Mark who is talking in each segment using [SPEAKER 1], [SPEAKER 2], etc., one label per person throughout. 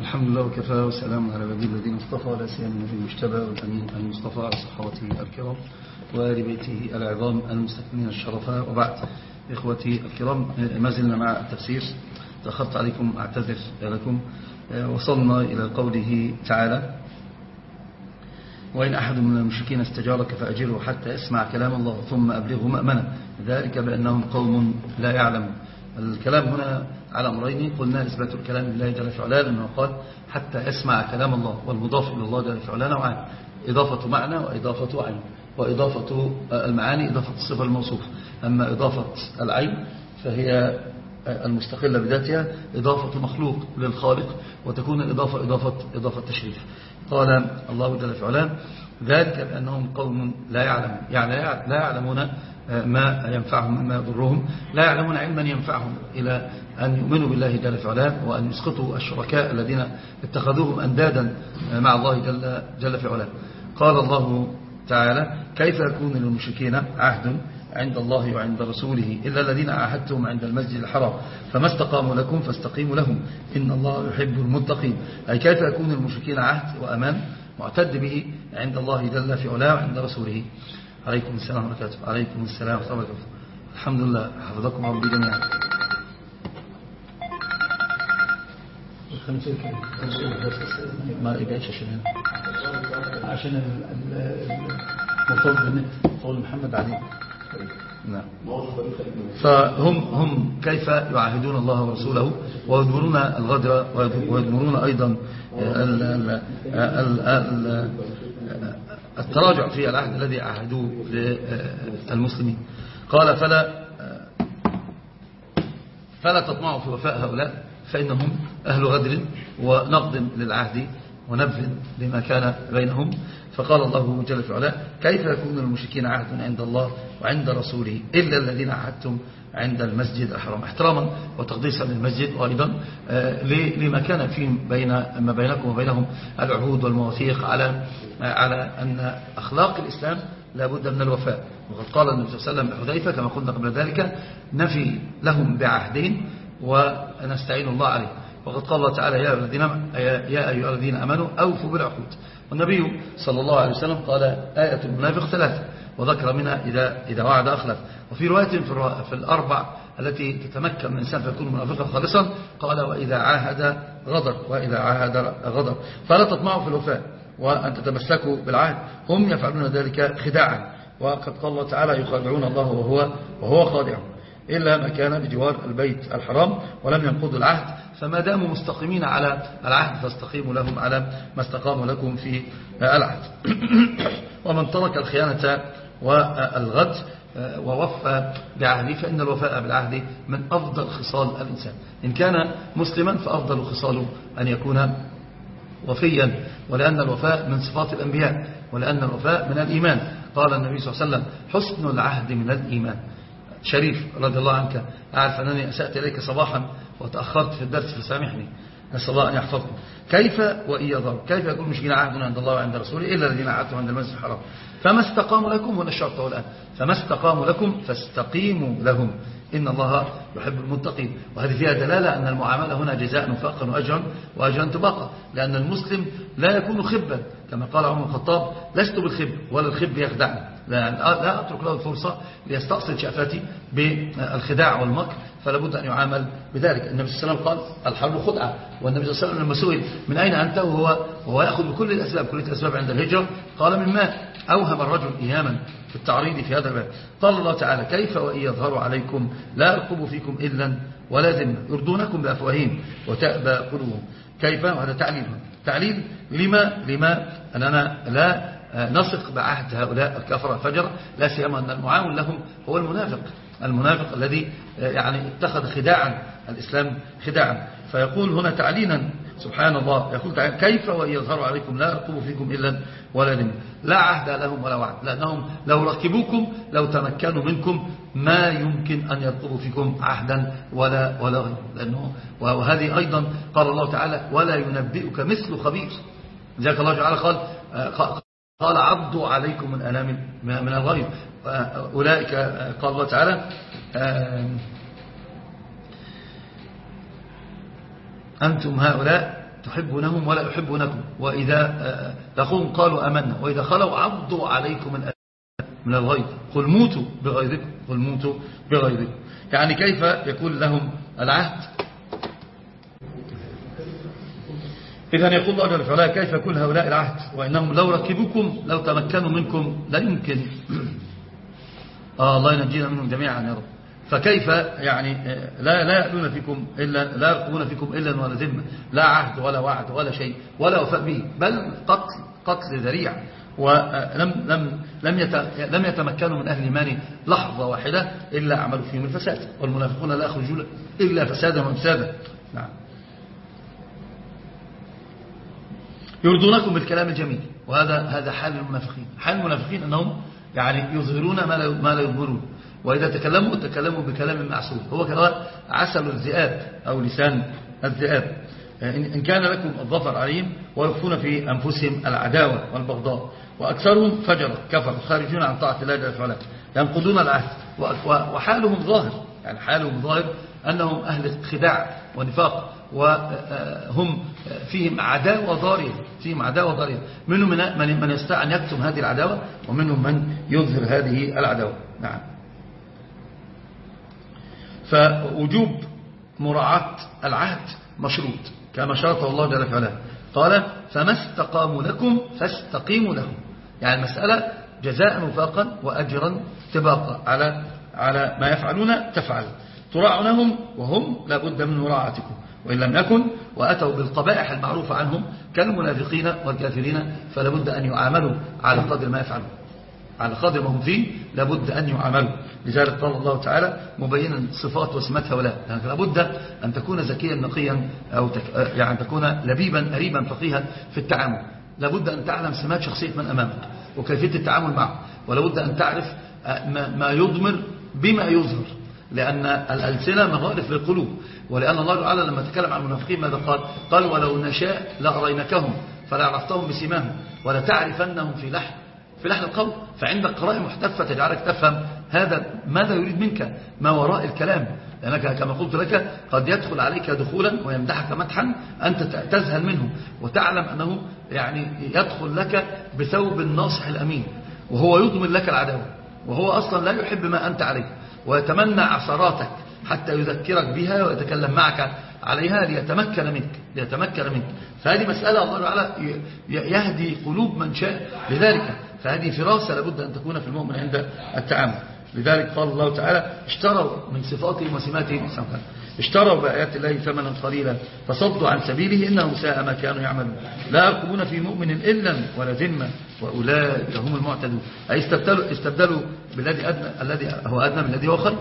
[SPEAKER 1] الحمد لله وكفى وسلام على عباد الذين اصطفى ولا سيما النبي المجتبى والامين المصطفى على صحابته الكرام وآل بيته العظام المستثمرين الشرفاء. وبعد إخوتي الكرام ما زلنا مع التفسير. تأخرت عليكم أعتذر لكم. وصلنا إلى قوله تعالى وإن أحد من المشركين استجارك فأجره حتى يسمع كلام الله ثم أبلغه مأمنا ذلك بأنهم قوم لا يعلمون. الكلام هنا على أمرين قلنا إثبات الكلام لله جل في علاه لأنه قال حتى يسمع كلام الله والمضاف إلى الله جل في علاه نوعان إضافة معنى وإضافة عين وإضافة المعاني إضافة الصفة الموصوف. أما إضافة العين فهي المستقلة بذاتها إضافة مخلوق للخالق وتكون الإضافة إضافة, إضافة تشريف. قال الله جل في علاه ذلك بأنهم قوم لا يعلمون. يعني لا يعلمون ما ينفعهم وما يضرهم. لا يعلمون علما ينفعهم إلى أن يؤمنوا بالله جل في علاه وأن يسقطوا الشركاء الذين اتخذوهم أندادا مع الله جل, جل في علاه. قال الله تعالى كيف يكون للمشركين عهد؟ عند الله وعند رسوله إلا الذين عاهدتهم عند المسجد الحرام. فما استقاموا لكم فاستقيموا لهم. إن الله يحب المتقين. أي كيف يكون المشركين عهد وأمان؟ معتد به عند الله جل في علاه وعند رسوله. عليكم السلام ورحمة الله عليكم السلام ورحمة الله الحمد لله. حفظكم ربي جميعا. ما عشان عشان المرتبط بالنت قول محمد علي. نعم. فهم هم كيف يعاهدون الله ورسوله؟ ويدمرون الغدر ويدمرون أيضا التراجع في العهد الذي عهدوه للمسلمين. قال فلا فلا تطمعوا في وفاء هؤلاء فإنهم أهل غدر ونقد للعهد ونبذ لما كان بينهم. فقال الله جل في علاه كيف يكون المشركين عهد عند الله وعند رسوله إلا الذين عهدتم عند المسجد الحرام؟ احتراما وتقديسا للمسجد وأيضا لما كان فيه بين ما بينكم وبينهم العهود والمواثيق على على أن أخلاق الإسلام لابد من الوفاء. وقد قال النبي صلى الله عليه وسلم بحذيفة كما قلنا قبل ذلك نفي لهم بعهدين ونستعين الله عليه وقد قال الله تعالى يا, الذين يا أيها الذين أمنوا أوفوا بالعقود. والنبي صلى الله عليه وسلم قال آية المنافق ثلاثة وذكر منها إذا, إذا وعد أخلف. وفي رواية في الأربع التي تتمكن من إنسان فيكون منافقا خالصا قال وإذا عاهد غدر وإذا عاهد غدر. فلا تطمعوا في الوفاء وأن تتمسكوا بالعهد. هم يفعلون ذلك خداعا. وقد قال الله تعالى يخادعون الله وهو, وهو خادعهم. إلا ما كان بجوار البيت الحرام ولم ينقضوا العهد. فما داموا مستقيمين على العهد فاستقيموا لهم على ما استقاموا لكم في العهد. ومن ترك الخيانة والغد ووفى بعهده فإن الوفاء بالعهد من أفضل خصال الإنسان. إن كان مسلما فأفضل خصاله أن يكون وفيا ولأن الوفاء من صفات الأنبياء ولأن الوفاء من الإيمان. قال النبي صلى الله عليه وسلم حسن العهد من الإيمان. شريف رضي الله عنك. أعرف أنني أسأت إليك صباحا وتأخرت في الدرس فسامحني. نسأل الله أن يحفظكم. كيف وإن يظهر كيف يكون مشكلة عهد عند الله وعند رسوله إلا الذين عهدتم عند المسجد الحرام؟ فما استقاموا لكم هنا الآن. فما استقاموا لكم فاستقيموا لهم. إن الله يحب المتقين. وهذه فيها دلالة أن المعاملة هنا جزاء وفاقا وأجرا وأجرا تباقى لأن المسلم لا يكون خبا. كما قال عمر الخطاب لست بالخب ولا الخب يخدعني. لا, لا أترك له الفرصة ليستأصل شأفتي بالخداع والمكر فلا بد أن يعامل بذلك. النبي صلى الله عليه وسلم قال الحرب خدعة. والنبي صلى الله عليه وسلم لما سئل من أين أنت؟ وهو, وهو يأخذ بكل الأسباب كل الأسباب عند الهجرة. قال من ماء أوهم الرجل إياما في التعريض في هذا الباب. قال الله تعالى كيف وإن يظهروا عليكم لا يرقب فيكم إلا ولا ذمة يرضونكم بأفواههم وتأبى قلوبهم. كيف؟ وهذا تعليل. تعليل لما؟ لما أننا لا نثق بعهد هؤلاء الكفرة الفجر لا سيما أن المعاون لهم هو المنافق. المنافق الذي يعني اتخذ خداعا الإسلام خداعا. فيقول هنا تعليلا سبحان الله يقول تعالى كيف وإن يظهروا عليكم لا يرقبوا فيكم إلا ولا ذمة لا عهد لهم ولا وعد لأنهم لو ركبوكم لو تمكنوا منكم ما يمكن أن يرقبوا فيكم عهدا ولا ولا لأنه وهذه أيضا قال الله تعالى ولا ينبئك مثل خبير. لذلك الله تعالى قال قال عضوا عليكم من من الغيظ أولئك قال الله تعالى أنتم هؤلاء تحبونهم ولا يحبونكم. وإذا لقوم قالوا أمنا. وإذا خلوا عضوا عليكم من الغيظ. قل موتوا بغيظكم. قل موتوا بغيظكم. يعني كيف يكون لهم العهد؟ إذا يقول الله جل وعلا كيف يكون هؤلاء العهد؟ وإنهم لو ركبوكم لو تمكنوا منكم لا يمكن آه الله ينجينا منهم جميعا يا رب. فكيف يعني لا لا يأتون فيكم إلا لا يرقبون فيكم إلا ولا ذمة. لا عهد ولا وعد ولا شيء ولا وفاء به بل قتل قتل ذريع. ولم لم لم لم يتمكنوا من أهل الإيمان لحظة واحدة إلا عملوا فيهم الفساد. والمنافقون لا يخرجون إلا فسادا ومفسادا نعم. يرضونكم بالكلام الجميل. وهذا هذا حال المنافقين. حال المنافقين أنهم يعني يظهرون ما لا ما لا يظهرون. وإذا تكلموا تكلموا بكلام معسول هو كما عسل الذئاب أو لسان الذئاب. إن كان لكم الظفر عليهم ويخفون في أنفسهم العداوة والبغضاء. وأكثرهم فجر كفر خارجون عن طاعة الله جل وعلا. ينقضون العهد. وحالهم ظاهر. يعني حالهم ظاهر أنهم أهل خداع ونفاق. وهم فيهم عداوة ضارية فيهم عداوة ضارية. منهم من من يستطيع أن يكتم هذه العداوة ومنهم من يظهر هذه العداوة. نعم. فوجوب مراعاة العهد مشروط كما شرطه الله جل وعلا. قال فما استقاموا لكم فاستقيموا لهم. يعني المسألة جزاء وفاقا وأجرا تباقا على على ما يفعلون تفعل. تراعنهم وهم لابد من مراعاتكم. وإن لم يكن وأتوا بالقبائح المعروفة عنهم كالمنافقين والكافرين فلابد أن يعاملوا على قدر ما يفعلون. على قدر ما هم فيه لابد أن يعاملوا. لذلك قال الله تعالى مبينا صفات وسمات هؤلاء يعني لابد أن تكون ذكيا نقيا أو تك... يعني تكون لبيبا قريبا فقيها في التعامل. لابد أن تعلم سمات شخصية من أمامك وكيفية التعامل معه. ولابد أن تعرف ما يضمر بما يظهر. لأن الألسنة مغارف للقلوب ولأن الله تعالى لما تكلم عن المنافقين ماذا قال؟ قال ولو نشاء لأرينكهم فلعرفتهم بسماهم ولتعرفنهم في لحن في لحن القول. فعندك قرائن محتفة تجعلك تفهم هذا ماذا يريد منك؟ ما وراء الكلام. لأنك كما قلت لك قد يدخل عليك دخولا ويمدحك مدحا أنت تذهل منه وتعلم أنه يعني يدخل لك بثوب الناصح الأمين وهو يضمن لك العداوة وهو أصلا لا يحب ما أنت عليه. ويتمنى عثراتك حتى يذكرك بها ويتكلم معك عليها ليتمكن منك ليتمكن منك. فهذه مسألة الله تعالى يهدي قلوب من شاء لذلك. فهذه فراسة لابد أن تكون في المؤمن عند التعامل. لذلك قال الله تعالى اشتروا من صفاتهم وسماتهم اشتروا بآيات الله ثمنا قليلا فصدوا عن سبيله إنهم ساء ما كانوا يعملون. لا يرقبون في مؤمن إلا ولا ذمة وأولئك هم المعتدون. أي استبدلوا, استبدلوا بالذي أدنى الذي هو أدنى من الذي خير.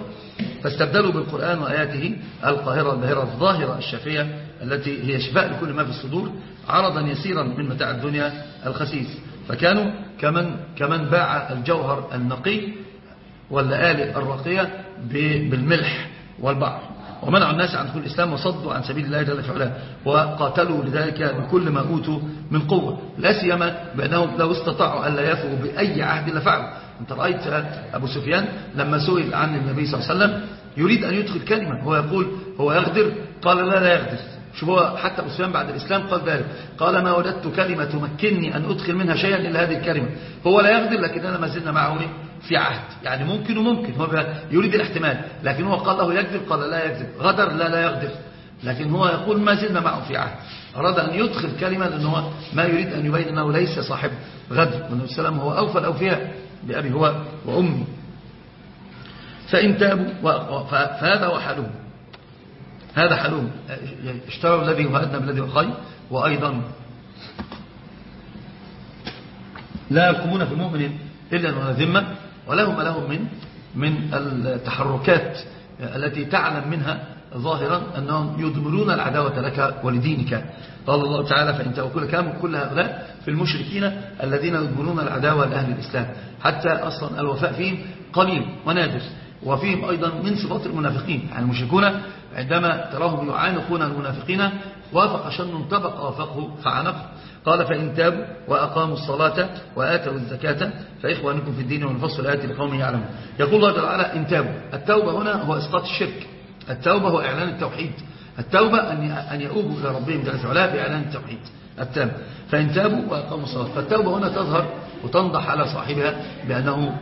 [SPEAKER 1] فاستبدلوا بالقرآن وآياته القاهرة الباهرة الظاهرة الشافية التي هي شفاء لكل ما في الصدور عرضا يسيرا من متاع الدنيا الخسيس. فكانوا كمن, كمن باع الجوهر النقي واللآلئ الراقية بالملح والبعر ومنعوا الناس عن دخول الإسلام وصدوا عن سبيل الله جل وعلا وقاتلوا لذلك بكل ما أوتوا من قوة. لا سيما بأنهم لو استطاعوا أن لا يفوا بأي عهد لفعلوا أنت رأيت أبو سفيان لما سئل عن النبي صلى الله عليه وسلم يريد أن يدخل كلمة هو يقول هو يغدر؟ قال لا لا يغدر. شوف هو حتى أبو سفيان بعد الإسلام قال ذلك. قال ما وجدت كلمة تمكنني أن أدخل منها شيئا إلا هذه الكلمة. هو لا يغدر لكن أنا ما زلنا معه. في عهد. يعني ممكن وممكن. هو يريد الاحتمال. لكن هو قال له يكذب قال لا يكذب. غدر لا لا يغدر. لكن هو يقول ما زلنا معه في عهد. أراد أن يدخل كلمة لأنه ما يريد أن يبين أنه ليس صاحب غدر عليه وسلم هو أوفى الأوفياء بأبي هو وأمي. فإن تابوا فهذا هو حالهم هذا حالهم اشتروا الذي هو أدنى بالذي هو خير. وأيضا لا يقومون في مؤمن إلا ولا ذمة. ولهم لهم من من التحركات التي تعلم منها ظاهرا أنهم يدمرون العداوة لك ولدينك. قال الله تعالى فإن تأكل كام كل هؤلاء في المشركين الذين يدمرون العداوة لأهل الإسلام حتى أصلا الوفاء فيهم قليل ونادر. وفيهم أيضا من صفات المنافقين يعني المشركون عندما تراهم يعانقون المنافقين وافق شن طبق وافقه فعنقه. قال فإن تابوا وأقاموا الصلاة وآتوا الزكاة فإخوانكم في الدين ونفصل الآيات لقوم يعلمون. يقول الله تعالى إن تابوا. التوبة هنا هو إسقاط الشرك. التوبة هو إعلان التوحيد. التوبة أن يؤوبوا إلى ربهم جل وعلا بإعلان التوحيد التام. فإن تابوا وأقاموا الصلاة. فالتوبة هنا تظهر وتنضح على صاحبها بأنه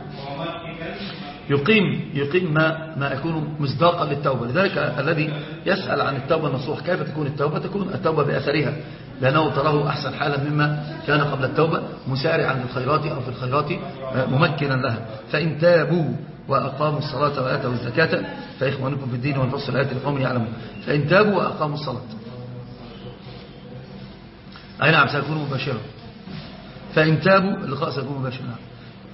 [SPEAKER 1] يقيم يقيم ما ما يكون مصداقا للتوبة. لذلك الذي يسأل عن التوبة النصوح كيف تكون التوبة؟ تكون التوبة بأثرها. لأنه تراه أحسن حالا مما كان قبل التوبة. مسارعا للخيرات أو في الخيرات ممكنا لها. فإن تابوا وأقاموا الصلاة وآتوا الزكاة فإخوانكم في الدين ونفصل الآيات لقوم يعلمون. فإن تابوا وأقاموا الصلاة. أي نعم سيكون مباشرا. فإن تابوا اللقاء سيكون مباشرا.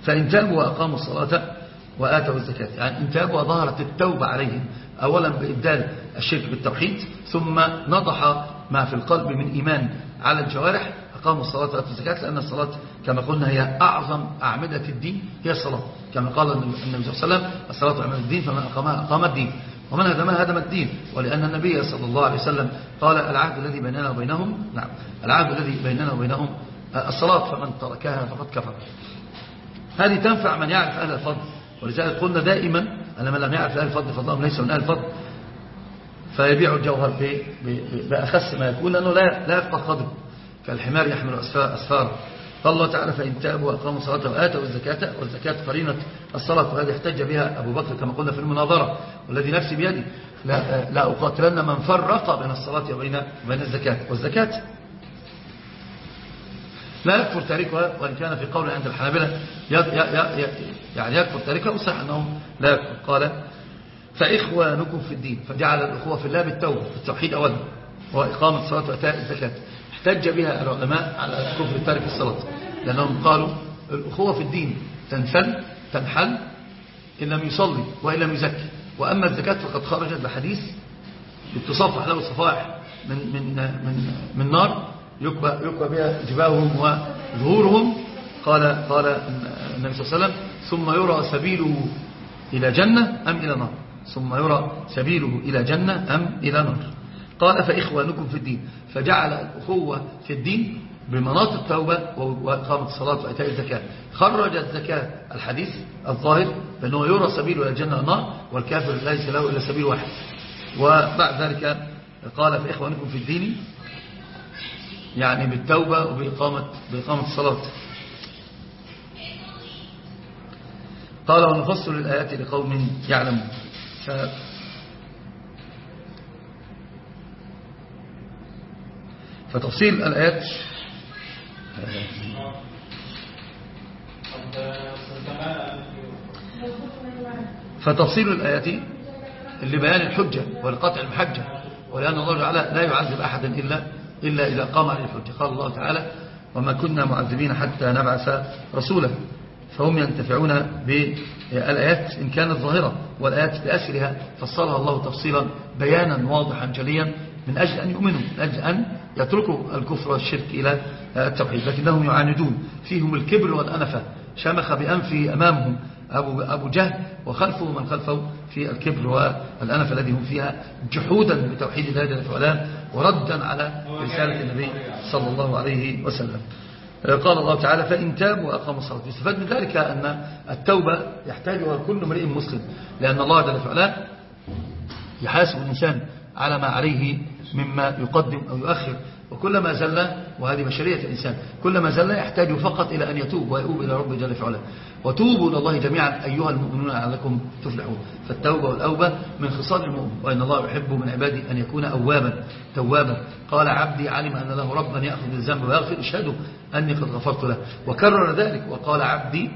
[SPEAKER 1] فإن تابوا وأقاموا الصلاة وآتوا الزكاة. يعني إن تابوا وظهرت التوبة عليهم أولا بإبدال الشرك بالتوحيد ثم نضح ما في القلب من إيمان على الجوارح أقاموا الصلاة وآتوا الزكاة لأن الصلاة كما قلنا هي أعظم أعمدة الدين هي الصلاة. كما قال النبي صلى الله عليه وسلم الصلاة أعمدة الدين فمن أقامها أقام الدين. ومن هدمها هدم الدين؟ ولأن النبي صلى الله عليه وسلم قال العهد الذي بيننا وبينهم نعم. العهد الذي بيننا وبينهم الصلاة فمن تركها فقد كفر. هذه تنفع من يعرف أهل الفضل. ولذلك قلنا دائما أن من لم يعرف أهل الفضل فضلهم ليس من أهل الفضل. فيبيع الجوهر بأخس ما يكون لأنه لا, لا يفقه قدره كالحمار يحمل أسفار قال الله تعالى فإن تابوا وأقاموا الصلاة وآتوا الزكاة والزكاة قرينة. الصلاة وهذه احتج بها أبو بكر كما قلنا في المناظرة. والذي نفسي بيدي. لا, لا أقاتلن من فرق بين الصلاة وبين بين الزكاة. والزكاة لا يكفر تاركها وإن كان في قول عند الحنابلة. يعني يكفر تاركها وصح أنهم لا يكفر. قال فإخوانكم في الدين. فجعل الأخوة في الله بالتوبة في التوحيد أولا وإقامة الصلاة وإتاء الزكاة. احتج بها العلماء على كفر تارك الصلاة لأنهم قالوا الأخوة في الدين تنفل تنحل إن لم يصلي وإن لم يزكي. وأما الزكاة فقد خرجت بحديث بتصفح له صفائح من, من, من, من نار يكبى, يكبى بها جباههم وظهورهم. قال, قال النبي صلى الله عليه وسلم ثم يرى سبيله إلى جنة أم إلى نار. ثم يرى سبيله إلى جنة أم إلى نار. قال فإخوانكم في الدين. فجعل الأخوة في الدين بمناط التوبة وإقامة الصلاة وإيتاء الزكاة. خرج الزكاة الحديث الظاهر بأنه يرى سبيله إلى الجنة والنار والكافر ليس له إلا سبيل واحد. وبعد ذلك قال فإخوانكم في الدين يعني بالتوبة وبإقامة بإقامة الصلاة. قال ونفصل الآيات لقوم يعلمون. فتفصيل الآيات فتفصيل الآيات لبيان الحجة ولقطع المحجة ولأن الله تعالى لا يعذب أحدا إلا, إلا إذا قام عليه قال الله تعالى وما كنا معذبين حتى نبعث رسولا. فهم ينتفعون بالآيات إن كانت ظاهرة والآيات بأسرها فصلها الله تفصيلا بيانا واضحا جليا من أجل أن يؤمنوا من أجل أن يتركوا الكفر والشرك إلى التوحيد. لكنهم يعاندون فيهم الكبر والأنفة. شمخ بأنفه أمامهم. أبو, أبو جهل وخلفه من خلفه في الكبر والأنف الذي هم فيها جحودا بتوحيد الله جل وعلا وردا على رسالة النبي صلى الله عليه وسلم. قال الله تعالى فإن تابوا وأقاموا الصلاة. يستفاد من ذلك أن التوبة يحتاجها كل امرئ مسلم لأن الله جل وعلا يحاسب الإنسان على ما عليه مما يقدم أو يؤخر. وكلما زل وهذه بشرية الإنسان كلما زل يحتاج فقط إلى أن يتوب ويؤوب إلى ربه جل وعلا وتوبوا إلى الله جميعا أيها المؤمنون لعلكم تفلحون. فالتوبة والأوبة من خصال المؤمن وإن الله يحب من عباده أن يكون أوابا توابا. قال عبدي علم أن له ربا يأخذ الذنب ويغفر اشهدوا أني قد غفرت له. وكرر ذلك وقال عبدي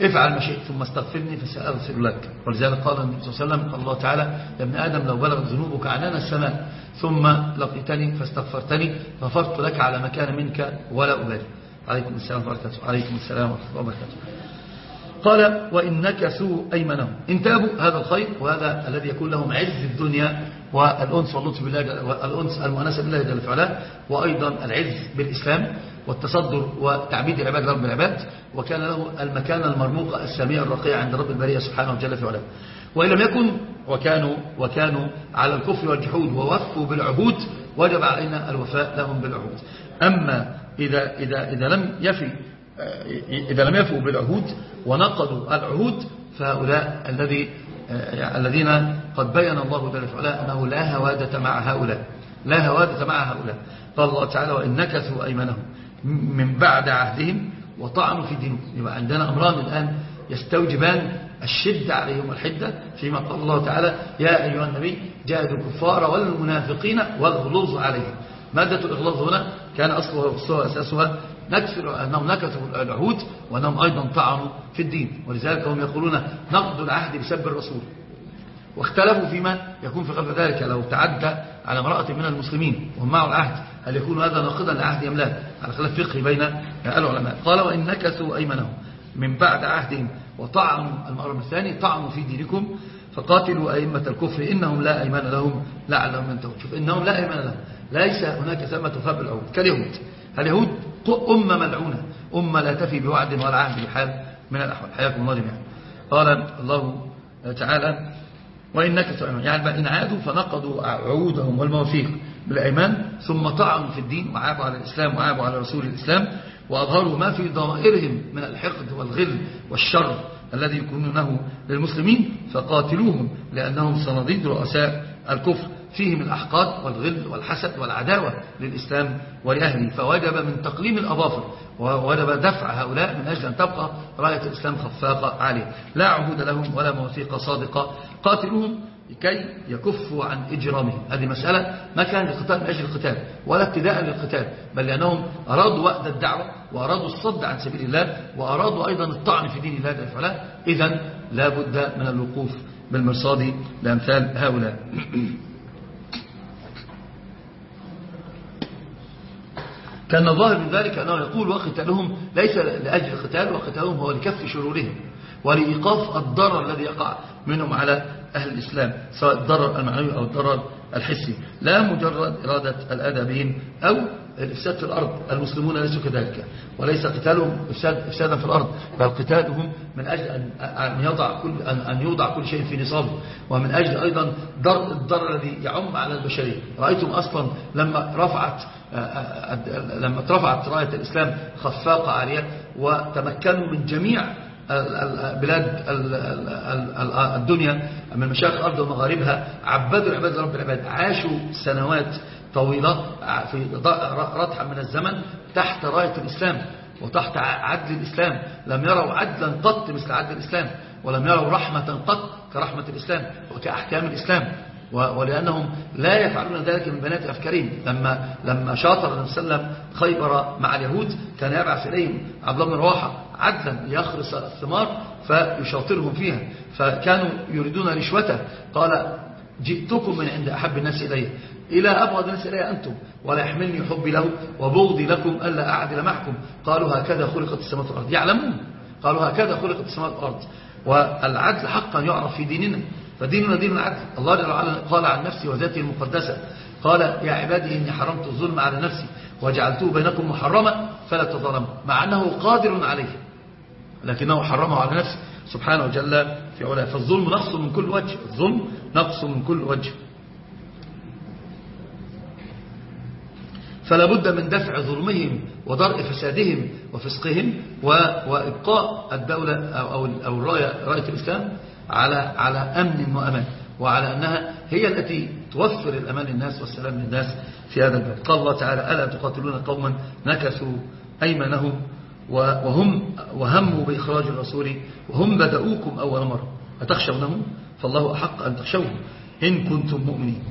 [SPEAKER 1] افعل ما شئت ثم استغفرني فسأغفر لك. ولذلك قال النبي صلى الله عليه وسلم قال الله تعالى يا ابن آدم لو بلغت ذنوبك عنان السماء ثم لقيتني فاستغفرتني غفرت لك على مكان منك ولا أبالي. عليكم السلام ورحمة الله عليكم السلام ورحمة الله وبركاته. قال وإن نكثوا أيمنهم إن تابوا هذا الخير وهذا الذي يكون لهم عز الدنيا والأنس واللطف بالله والأنس المؤنسة بالله جل وعلا وأيضا العز بالإسلام والتصدر وتعبيد العباد رب العباد وكان له المكان المرموق السميع الرقيع عند رب البرية سبحانه وجل وعلا. وإن لم يكن وكانوا, وكانوا على الكفر والجحود ووفوا بالعهود وجب علينا الوفاء لهم بالعهود. أما إذا, إذا, إذا لم يفي إذا لم يفوا بالعهود ونقضوا العهود فهؤلاء الذي آه، الذين قد بين الله جل وعلا أنه لا هوادة مع هؤلاء. لا هوادة مع هؤلاء. قال الله تعالى وإن نكثوا أيمنهم من بعد عهدهم وطعنوا في دينهم. يبقى عندنا أمران الآن يستوجبان الشدة عليهم والحدة فيما قال الله تعالى يا أيها النبي جاهدوا الكفار والمنافقين واغلظوا عليهم. مادة الإغلاظ هنا كان أصلها وأساسها نكفر أنهم نكثوا العهود وأنهم أيضا طعنوا في الدين. ولذلك هم يقولون نقض العهد بسب الرسول. واختلفوا فيما يكون في قبل ذلك. لو تعدى على امرأة من المسلمين وهم معه العهد هل يكون هذا ناقضا لعهد أم لا؟ على خلاف فقهي بين العلماء. قال وإن نكثوا أيمنهم من بعد عهدهم وطعنوا المأرم الثاني طعنوا في دينكم فقاتلوا أئمة الكفر. إنهم لا أيمان لهم لعلهم ينتهون. شوف إنهم لا أيمان لهم. ليس هناك ثمة تخاب العهود كاليهود. اليهود أمة ملعونة. أمة لا تفي بوعد ولا عهد بحال من الأحوال. حياكم الله جميعا. قال الله تعالى وإن نكثوا يعني إن عادوا فنقضوا عهودهم والمواثيق بالأيمان ثم طعنوا في الدين وعابوا على الإسلام وعابوا على رسول الإسلام وأظهروا ما في ضمائرهم من الحقد والغل والشر الذي يكونونه للمسلمين فقاتلوهم لأنهم صناديد رؤساء الكفر. فيهم الأحقاد والغل والحسد والعداوة للإسلام ولأهله فوجب من تقليم الأظافر ووجب دفع هؤلاء من أجل أن تبقى راية الإسلام خفاقة عليه لا عهود لهم ولا مواثيق صادقة. قاتلوهم لكي يكفوا عن إجرامهم. هذه مسألة ما كان القتال من أجل القتال ولا ابتداء للقتال بل لأنهم أرادوا وقت الدعوة وأرادوا الصد عن سبيل الله وأرادوا أيضا الطعن في دين الله جل إذا لا بد من الوقوف بالمرصاد لأمثال هؤلاء. كان الظاهر من ذلك أنه يقول وقتالهم ليس لأجل القتال وقتالهم هو لكف شرورهم ولإيقاف الضرر الذي يقع منهم على أهل الإسلام سواء الضرر المعنوي أو الضرر الحسي. لا مجرد إرادة الأدبين أو الإفساد في الأرض. المسلمون ليسوا كذلك وليس قتالهم إفساد إفسادا في الأرض بل قتالهم من أجل أن يضع كل أن يوضع كل شيء في نصابه. ومن أجل أيضا ضر الضرر الذي يعم على البشرية. رأيتم أصلا لما رفعت لما رفعت راية الإسلام خفاقة عالية وتمكنوا من جميع بلاد الدنيا من مشايخ الأرض ومغاربها عبدوا عباد رب العباد عاشوا سنوات طويلة في رطحة من الزمن تحت راية الإسلام وتحت عدل الإسلام. لم يروا عدلا قط مثل عدل الإسلام ولم يروا رحمة قط كرحمة الإسلام وكأحكام الإسلام. ولأنهم لا يفعلون ذلك من بنات أفكارهم لما لما شاطر النبي صلى الله عليه وسلم خيبر مع اليهود كان يبعث إليهم عبد الله بن رواحة عدلا ليخرس الثمار فيشاطرهم فيها. فكانوا يريدون رشوته. قال جئتكم من عند أحب الناس إليه إلى أبغض الناس إليه أنتم ولا يحملني حبي له وبغضي لكم ألا أعدل معكم. قالوا هكذا خلقت السماوات والأرض. يعلمون. قالوا هكذا خلقت السماوات والأرض. والعدل حقا يعرف في ديننا. فديننا دين العدل. الله جل وعلا قال عن نفسه وذاته المقدسة. قال يا عبادي إني حرمت الظلم على نفسي وجعلته بينكم محرما فلا تظلموا مع أنه قادر عليه. لكنه حرمه على نفسه. سبحانه وجل في علاه. فالظلم نقص من كل وجه. الظلم نقص من كل وجه. فلا بد من دفع ظلمهم ودرء فسادهم وفسقهم وإبقاء الدولة أو, أو الراية رأية الإسلام على على أمن وأمان. وعلى أنها هي التي توفر الأمان للناس والسلام للناس في هذا البلد. قال الله تعالى ألا تقاتلون قوما نكثوا أيمنهم وهم وهموا بإخراج الرسول وهم بدأوكم أول مرة. أتخشونهم؟ فالله أحق أن تخشوه إن كنتم مؤمنين.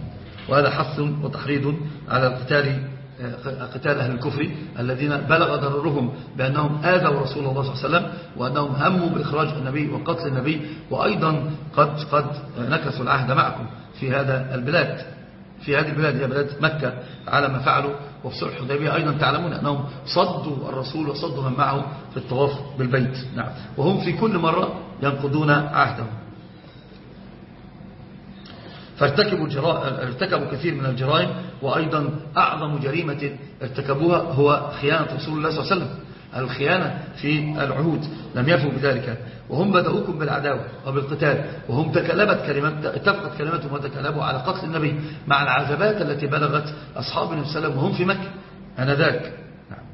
[SPEAKER 1] وهذا حث وتحريض على القتال قتال أهل الكفر الذين بلغ ضررهم بأنهم آذوا رسول الله صلى الله عليه وسلم وأنهم هموا بإخراج النبي وقتل النبي وأيضا قد, قد نكثوا العهد معكم في هذا البلاد. في هذه البلاد هي بلاد مكة على ما فعلوا. وفي صلح الحديبية أيضا تعلمون أنهم صدوا الرسول وصدوا من معه في الطواف بالبيت. نعم. وهم في كل مرة ينقضون عهدهم. فارتكبوا ارتكبوا كثير من الجرائم وأيضا أعظم جريمة ارتكبوها هو خيانة رسول الله صلى الله عليه وسلم. الخيانة في العهود. لم يفوا بذلك. وهم بدأوكم بالعداوة وبالقتال. وهم تكلمت كلمات اتفقت كلماتهم وتكلموا على قتل النبي مع العذابات التي بلغت أصحاب النبي صلى الله وسلم وهم في مكة أنذاك. نعم.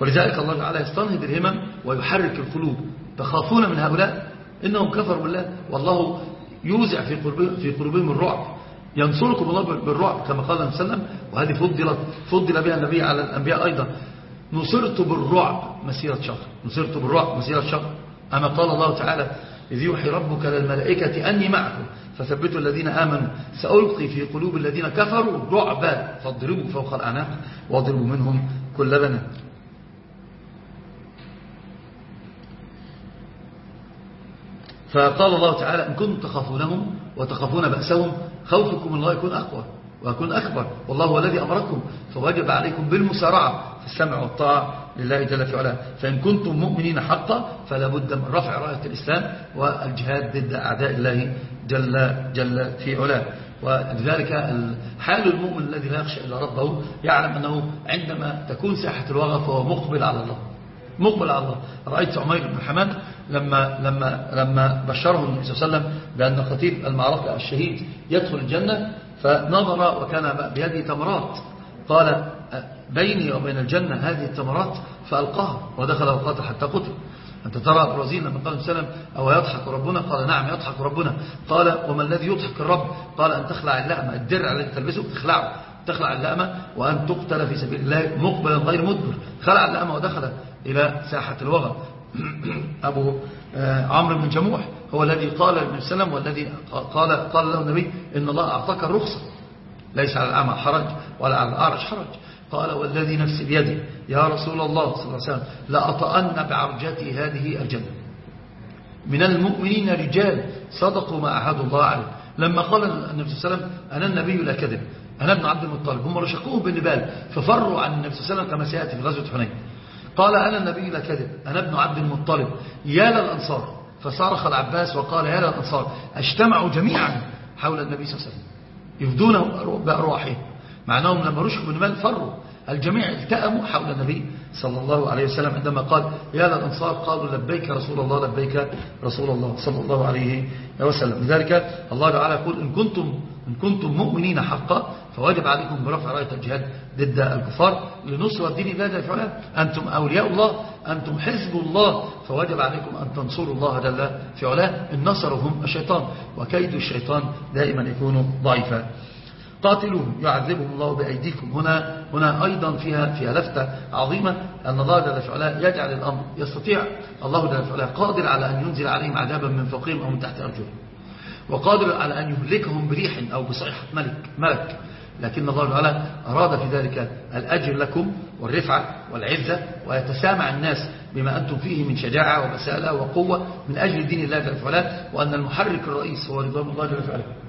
[SPEAKER 1] ولذلك الله تعالى يستنهض الهمم ويحرك القلوب. تخافون من هؤلاء؟ إنهم كفروا بالله. والله يوزع في قلوبهم, في قلوبهم الرعب. ينصركم الله بالرعب كما قال النبي صلى الله عليه وسلم. وهذه فضلت فضل بها النبي على الأنبياء أيضا. نصرت بالرعب مسيرة شهر نصرت بالرعب مسيرة شهر أما قال الله تعالى إذ يوحي ربك للملائكة أني معكم. فثبتوا الذين آمنوا. سألقي في قلوب الذين كفروا رعبا فاضربوا فوق الأعناق واضربوا منهم كل بنا فقال الله تعالى إن كنتم تخافونهم وتخافون بأسهم خوفكم الله يكون أقوى. ويكون أكبر. والله هو الذي أمركم. فوجب عليكم بالمسارعة في السمع والطاعة لله جل في علاه. فإن كنتم مؤمنين حقا فلا بد من رفع راية الإسلام والجهاد ضد أعداء الله جل, جل في علاه. ولذلك حال المؤمن الذي لا يخشى إلا ربه يعلم أنه عندما تكون ساحة الوغى فهو مقبل على الله. مقبل على الله. رأيت عمير بن حماد لما, لما, لما بشره النبي صلى الله عليه وسلم بأن خطيب المعركة الشهيد يدخل الجنة فنظر وكان بيده تمرات. قال بيني وبين الجنة هذه التمرات فألقاها ودخل وقاتل حتى قتل. أنت ترى إبراهيم لما قال سلم أو يضحك ربنا؟ قال نعم يضحك ربنا. قال وما الذي يضحك الرب؟ قال أن تخلع اللأمة الدرع الذي تلبسه تخلعه تخلع اللأمة وأن تقتل في سبيل الله مقبلا غير مدبر. خلع اللأمة ودخل إلى ساحة الوغى. أبو آه، عمرو بن جموح هو الذي قال للنبي صلى الله عليه وسلم والذي قال, قال له النبي إن الله أعطاك الرخصة. ليس على الأعمى حرج ولا على الأعرج حرج. قال والذي نفسي بيده. يا رسول الله صلى الله عليه وسلم لأطأن بعرجتي هذه الجنة. من المؤمنين رجال صدقوا ما أعهدوا الله عليه. لما قال النبي صلى الله عليه وسلم أنا النبي لا كذب. أنا ابن عبد المطلب. هم رشقوه بالنبال ففروا عن النبي صلى الله عليه وسلم كما سيأتي في غزوة حنين. قال أنا النبي لا كذب. أنا ابن عبد المطلب. يا للأنصار. فصارخ العباس وقال يا للأنصار اجتمعوا جميعا حول النبي صلى الله عليه وسلم يفدونه بأرواحهم مع أنهم لما رشقوا بالنبال فروا. الجميع التأموا حول النبي صلى الله عليه وسلم عندما قال يا للأنصار قالوا لبيك رسول الله لبيك رسول الله صلى الله عليه وسلم. لذلك الله تعالى يقول إن كنتم, إن كنتم مؤمنين حقا فواجب عليكم برفع راية الجهاد ضد الكفار لنصرة دين الله جل وعلا. أنتم أولياء الله أنتم حزب الله فواجب عليكم أن تنصروا الله جل في علاه إن نصرهم الشيطان وكيد الشيطان دائما يكون ضعيفا. قاتلوهم يعذبهم الله بأيديكم. هنا هنا أيضا فيها فيها لفتة عظيمة. أن الله جل وعلا يجعل الأمر يستطيع. الله جل وعلا قادر على أن ينزل عليهم عذابا من فوقهم أو من تحت أرجلهم. وقادر على أن يهلكهم بريح أو بصيحة ملك ملك. لكن الله تعالى أراد في ذلك الأجر لكم والرفعة والعزة ويتسامع الناس بما أنتم فيه من شجاعة وبسالة وقوة من أجل دين الله جل وعلا وأن المحرك الرئيس هو رضوان الله جل وعلا.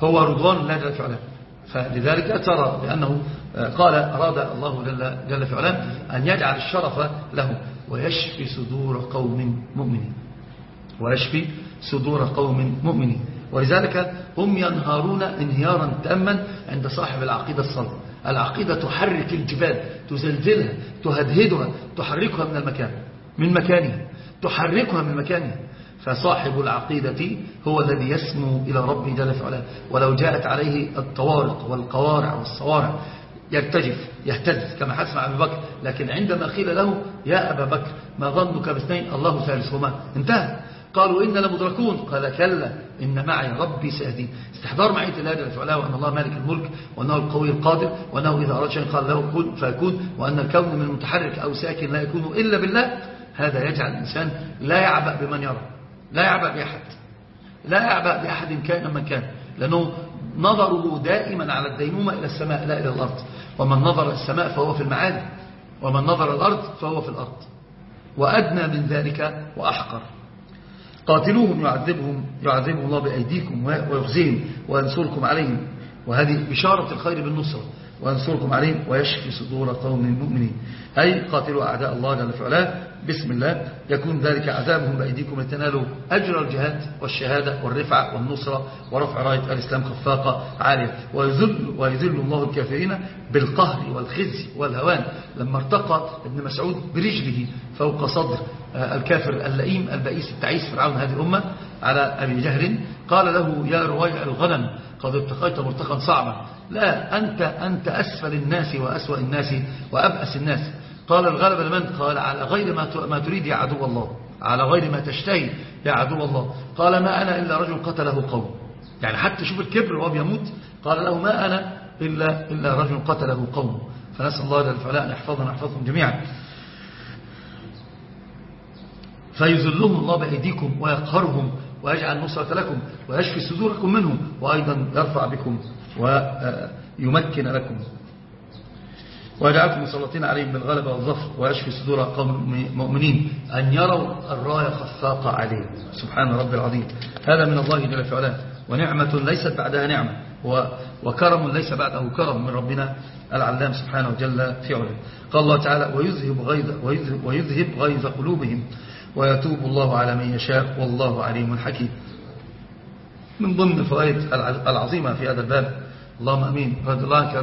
[SPEAKER 1] هو رضوان الله جل وعلا فلذلك ترى بأنه قال أراد الله جل, جل أن يجعل الشرف له. ويشفي صدور قوم مؤمنين. ويشفي صدور قوم مؤمنين. ولذلك هم ينهارون انهيارا تاما عند صاحب العقيدة الصلبة العقيدة تحرك الجبال تزلزلها تهدهدها تحركها من المكان من مكانها تحركها من مكانها فصاحب العقيدة هو الذي يسمو إلى ربه جل وعلا. ولو جاءت عليه الطوارق والقوارع والصوارع يرتجف يهتز كما حسن أبي بكر. لكن عندما قيل له يا أبا بكر ما ظنك باثنين؟ الله ثالثهما. انتهى. قالوا إن لمدركون. قال كلا إن معي ربي سيهدين. استحضار معية الله جل وعلا وأن الله مالك الملك وأنه القوي القادر وأنه إذا أراد شيء قال له كن فيكون. وأن الكون من متحرك أو ساكن لا يكون إلا بالله هذا يجعل الإنسان لا يعبأ بمن يرى. لا يعبأ بأحد. لا يعبأ بأحد كان من كان لأنه نظره دائما على الدينومة إلى السماء لا إلى الأرض. ومن نظر السماء فهو في المعالي ومن نظر الأرض فهو في الأرض. وأدنى من ذلك وأحقر. قاتلوهم يعذبهم يعذبهم الله بأيديكم ويخزيهم وينصركم عليهم. وهذه بشارة الخير بالنصرة. وينصركم عليهم ويشفي صدور قوم مؤمنين أي قاتلوا أعداء الله جل وعلا. بسم الله. يكون ذلك عذابهم بأيديكم لتنالوا أجر الجهاد والشهادة والرفعة والنصرة ورفع راية الإسلام خفاقة عالية. ويذل, ويذل الله الكافرين بالقهر والخزي والهوان. لما ارتقى ابن مسعود برجله فوق صدر آه، الكافر اللئيم البئيس التعيس فرعون هذه الأمة على أبي جهل. قال له يا رويع الغنم قد ارتقيت مرتقا صعبا. لا أنت, أنت أسفل الناس وأسوأ الناس وأبأس الناس. قال الغلب لمن قال على غير ما تريد يا عدو الله. على غير ما تشتهي يا عدو الله. قال ما أنا إلا رجل قتله قوم. يعني حتى شوف الكبر وهو بيموت قال له ما أنا إلا, إلا رجل قتله قوم. فنسأل الله جل وعلا أن يحفظنا يحفظهم جميعا. فيذلهم الله بأيديكم ويقهرهم ويجعل نصرة لكم ويشفي صدوركم منهم وأيضا يرفع بكم ويمكن لكم. ويجعلكم مسلطين عليهم بالغلبة والظفر ويشفي صدور قوم مؤمنين أن يروا الراية خفاقة عليهم. سبحان رب العظيم. هذا من الله جل في علاه ونعمة ليست بعدها نعمة. وكرم ليس بعده كرم من ربنا العلام سبحانه جل في علاه قال الله تعالى ويذهب غيظ, ويذهب, ويذهب غيظ قلوبهم ويتوب الله على من يشاء والله عليم حكيم. من ضمن الفوائد العظيمة في هذا الباب اللهم أمين. رضي الله عنك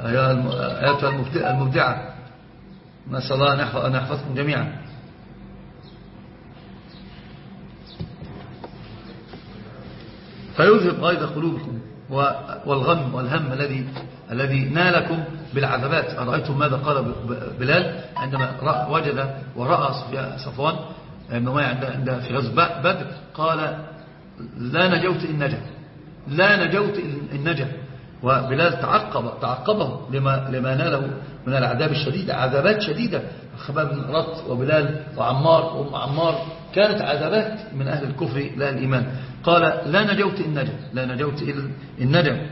[SPEAKER 1] آياتها المبدعة. نسأل الله أن يحفظكم جميعا. فيذهب غيظ قلوبكم والغم والهم الذي الذي نالكم بالعذابات. أرأيتم ماذا قال بلال عندما وجد ورأى صفوان ابن عند في غزو بدر قال لا نجوت إن نجا لا نجوت إن نجا. وبلال تعقب تعقبه لما, لما ناله من العذاب الشديد عذابات شديدة. خباب بن رط وبلال وعمار وأم عمار كانت عذابات من أهل الكفر لا الإيمان. قال لا نجوت إن نجا لا نجوت إن نجا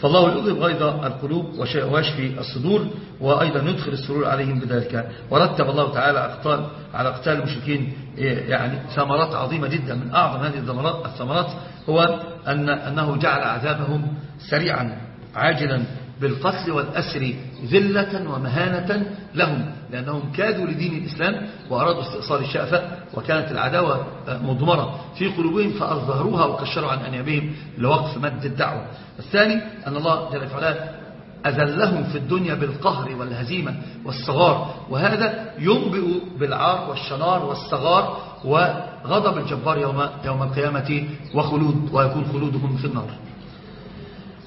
[SPEAKER 1] فالله يضرب غيظ القلوب ويشفي الصدور وأيضا يدخل السرور عليهم بذلك. ورتب الله تعالى أقتال على قتال المشركين يعني ثمرات عظيمة جدا من أعظم هذه الثمرات هو أن أنه جعل عذابهم سريعا عاجلا. بالقتل والأسر ذلة ومهانة لهم لأنهم كادوا لدين الإسلام وأرادوا استئصال الشأفة وكانت العداوة مضمرة في قلوبهم فأظهروها وكشروا عن أنيابهم لوقف مد الدعوة. الثاني أن الله جل وعلا أذلهم في الدنيا بالقهر والهزيمة والصغار وهذا ينبئ بالعار والشنار والصغار وغضب الجبار يوم, يوم القيامة وخلود ويكون خلودهم في النار.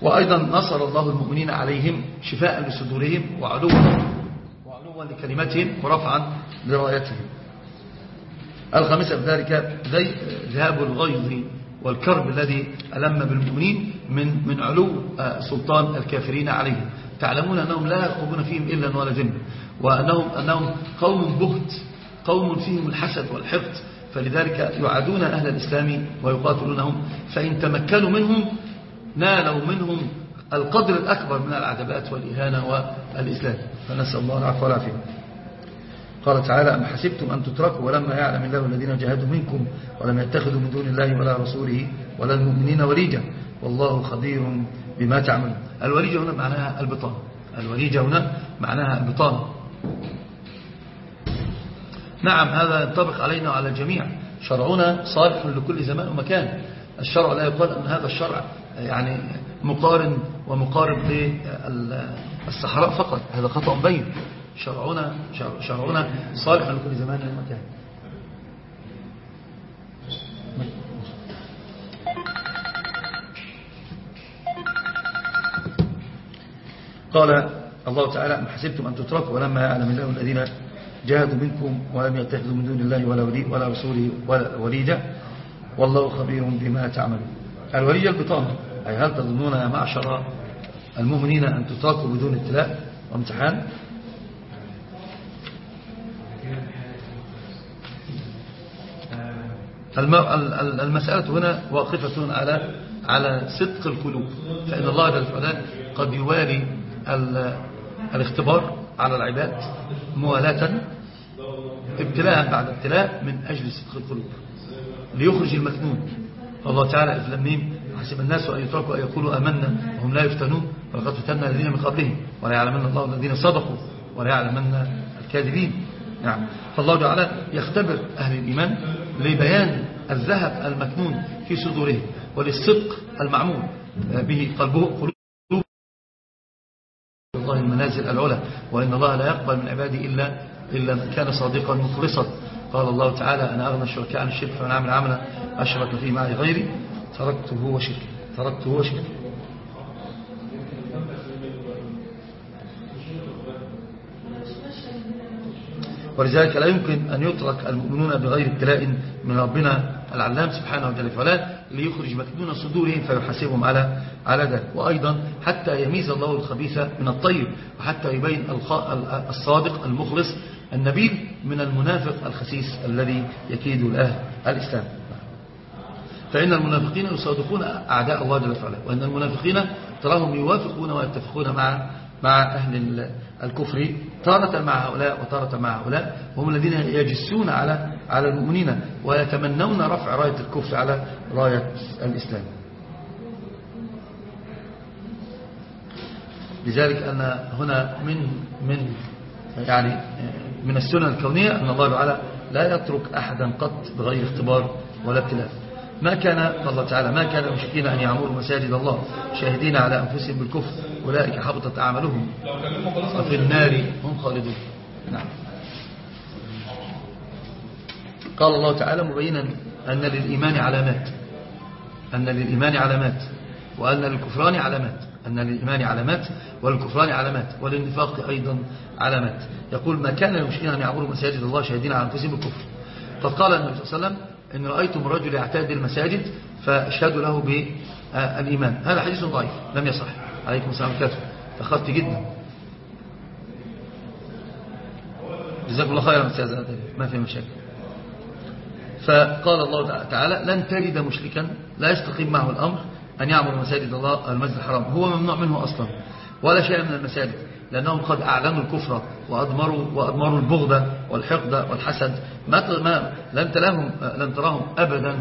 [SPEAKER 1] وأيضا نصر الله المؤمنين عليهم شفاء لصدورهم وعلوا وعلوا لكلمتهم ورفعا لرايتهم الخامسة بذلك ذهاب الغيظ والكرب الذي ألم بالمؤمنين من من علو آه، سلطان الكافرين عليهم. تعلمون أنهم لا يرقبون فيهم إلا ولا ذنب وأنهم أنهم قوم بهت قوم فيهم الحسد والحقد فلذلك يعادون أهل الإسلام ويقاتلونهم. فإن تمكنوا منهم نالوا منهم القدر الأكبر من العذابات والإهانة والإسلام. فنسأل الله العفو والعافية. قال تعالى أم حسبتم أن تتركوا ولما يعلم الله الذين جاهدوا منكم ولم يتخذوا من دون الله ولا رسوله ولا المؤمنين وليجا والله خبير بما تعملون. الوليجة هنا معناها البطانة الوليجة هنا معناها البطانة نعم هذا ينطبق علينا وعلى الجميع. شرعنا صالح لكل زمان ومكان. الشرع لا يقال أن هذا الشرع يعني مقارن ومقارب للصحراء فقط. هذا خطأ بين. شرعنا شرعنا صالح لكل زمان ومكان قال الله تعالى أم حسبتم أن تتركوا ولما يعلم الله الذين جاهدوا منكم ولم يتخذوا من دون الله ولا ولي ولا رسوله ولا وليدا؟ والله خبير بما تعملون. الولي البطانة أي هل تظنون يا معشر المؤمنين أن تتركوا بدون ابتلاء وامتحان؟ المسألة هنا واقفة على على صدق القلوب. فإن الله جل وعلا قد يوالي الاختبار على العباد موالاة ابتلاء بعد ابتلاء من أجل صدق القلوب. ليخرج المكنون. فالله تعالى إفلمين حسب الناس أن يتركوا أن يقولوا أمنا وهم لا يفتنون ولقد فتنا الذين من قبلهم ولا يعلمن الله الذين صدقوا ولا يعلمن الكاذبين. نعم. فالله تعالى يختبر أهل الإيمان لبيان الذهب المكنون في صدورهم وللصدق المعمول به قلبه قلوب الله المنازل العلى وإن الله لا يقبل من عباده إلا, إلا من كان صادقا مخلصا. قال الله تعالى أنا أغنى الشركاء عن الشرك فمن عمل عملا أشرك فيه معي غيري. تركته وشركه تركته وشركه ولذلك لا يمكن أن يترك المؤمنون بغير ابتلاء من ربنا العلام سبحانه وتعالى ليخرج مكنون صدورهم فيحاسبهم على على ذلك. وأيضا حتى يميز الله الخبيث من الطيب وحتى يبين الصادق المخلص النبيل من المنافق الخسيس الذي يكيد الأهل الإسلام. فإن المنافقين يصادقون أعداء الله جل وعلا وأن المنافقين تراهم يوافقون ويتفقون مع مع أهل الكفر تارة مع هؤلاء وتارة مع هؤلاء وهم الذين يجسون على على المؤمنين ويتمنون رفع راية الكفر على راية الإسلام. لذلك أن هنا من من يعني من السنة الكونية أن الله تعالى لا يترك أحدا قط بغير اختبار ولا ابتلاء ما كان الله تعالى ما كان المشركين أن يعمروا مساجد الله شاهدين على أنفسهم بالكفر أولئك حبطت أعمالهم. وفي النار هم خالدون. نعم. قال الله تعالى مبينا أن للإيمان علامات. أن للإيمان علامات. وأن للكفران علامات. أن للإيمان علامات وللكفران علامات وللنفاق أيضا علامات يقول ما كان للمشركين أن يعبروا مساجد الله شاهدين على أنفسهم بالكفر. فقال النبي صلى الله عليه وسلم إن رأيتم الرجل يعتاد المساجد فاشهدوا له بالإيمان. هذا حديث ضعيف لم يصح. عليكم السلام عليكم تخفت جدا. جزاكم الله خيرا ما في مشاكل. فقال الله تعالى لن تجد مشركا لا يستقيم معه الأمر أن يعمر مساجد الله المسجد الحرام. هو ممنوع منه أصلا ولا شيء من المساجد لأنهم قد أعلنوا الكفر وأضمروا, وأضمروا البغضة والحقد والحسد. ما ما لن تراهم لن تراهم أبدا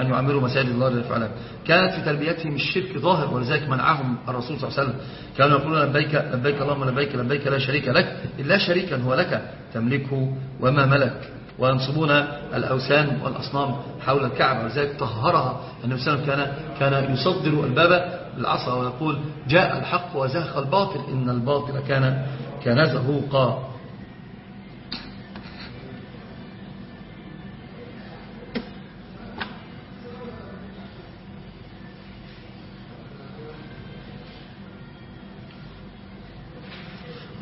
[SPEAKER 1] أن يعمروا مساجد الله جل وعلا. كانت في تلبيتهم الشرك ظاهر ولذلك منعهم الرسول صلى الله عليه وسلم. كانوا يقولون لبيك لبيك اللهم لبيك لبيك لا شريك لك إلا شريكا هو لك تملكه وما ملك. وينصبون الأوثان والأصنام حول الكعبة ولذلك طهرها. النبي صلى الله عليه وسلم كان, كان يصدر الباب بالعصا ويقول جاء الحق وزهق الباطل إن الباطل كان كان زهوقا.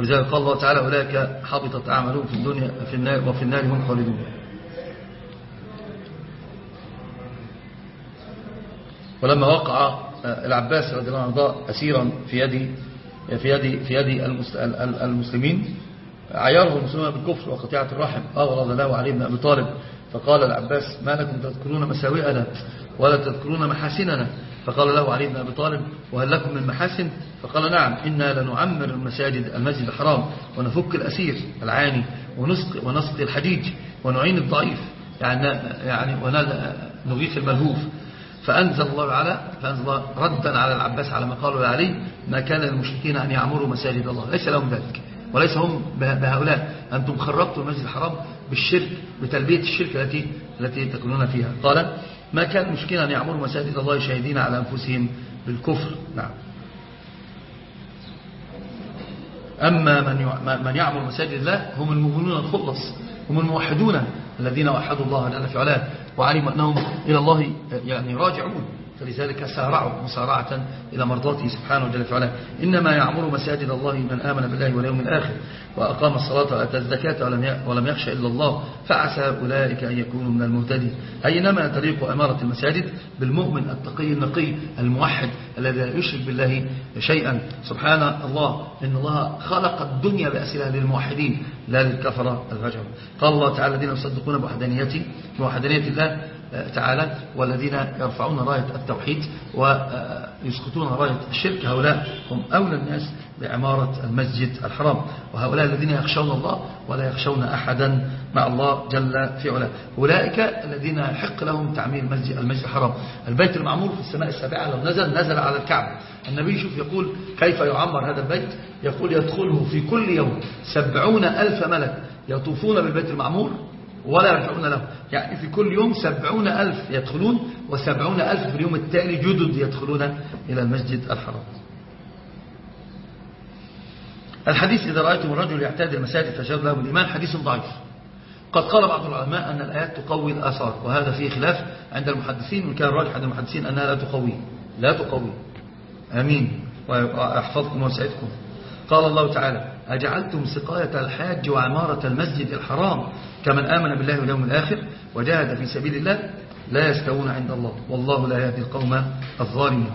[SPEAKER 1] ولذلك قال الله تعالى أولئك حبطت أعمالهم في الدنيا في النار وفي النار هم خالدون. ولما وقع العباس رضي الله عنه أسيرا في يد في يد في يد المسلمين عياره المسلمين بالكفر وقطيعة الرحم. أغرض له علي بن أبي طالب فقال العباس ما لكم تذكرون مساوئنا ولا تذكرون محاسننا؟ فقال له علي بن أبي طالب وهل لكم من محاسن؟ فقال نعم إنا لنعمر المساجد المسجد الحرام ونفك الأسير العاني ونسقي, ونسقي الحديج ونعين الضعيف يعني, يعني ونغيث الملهوف. فأنزل الله على فأنزل الله ردا على العباس على ما قالوا علي ما كان للمشركين أن يعمروا مساجد الله ليس لهم ذلك وليس هم بهؤلاء أنتم خربتوا المسجد الحرام بالشرك بتلبية الشرك التي التي تكونون فيها. قال ما كان المشركين أن يعمروا مساجد الله شاهدين على أنفسهم بالكفر. نعم. أما من من يعمر مساجد الله هم المؤمنون الخلص هم الموحدون الذين وحدوا الله جل في علاه وعلموا أنهم إلى الله يعني راجعون. فلذلك سارعوا مسارعة إلى مرضاته سبحانه وجل وعلا. إنما يعمر مساجد الله من آمن بالله واليوم الآخر وأقام الصلاة وأتى الزكاة ولم يخشى إلا الله فعسى أولئك أن يكونوا من المهتدين. أينما تليق أمارة المساجد بالمؤمن التقي النقي الموحد الذي لا يشرك بالله شيئا. سبحان الله إن الله خلق الدنيا بأسرها للموحدين لا للكفرة الفجر قال الله تعالى الذين يصدقون بوحدانيته بوحدانية الله تعالى والذين يرفعون راية التوحيد ويسقطون راية الشرك. هؤلاء هم أولى الناس بعمارة المسجد الحرام. وهؤلاء الذين يخشون الله ولا يخشون أحدا مع الله جل في علاه. أولئك الذين يحق لهم تعمير المسجد, المسجد الحرام. البيت المعمور في السماء السابعة لو نزل نزل على الكعبة. النبي شوف يقول كيف يعمر هذا البيت؟ يقول يدخله في كل يوم سبعون ألف ملك يطوفون بالبيت المعمور ولا يرجعون له. يعني في كل يوم سبعون ألف يدخلون وسبعون ألف في اليوم التالي جدد يدخلون إلى المسجد الحرام. الحديث إذا رأيتم الرجل يعتاد المساجد فشهد له بالإيمان حديث ضعيف. قد قال بعض العلماء أن الآيات تقوي الآثار وهذا فيه خلاف عند المحدثين وكان راجح عند المحدثين أنها لا تقوي. لا تقوي. أمين. وأحفظكم وسعدكم قال الله تعالى أجعلتم سقاية الحاج وعمارة المسجد الحرام كمن آمن بالله واليوم الآخر وجاهد في سبيل الله لا يستوون عند الله. والله لا يهدي القوم الظالمين.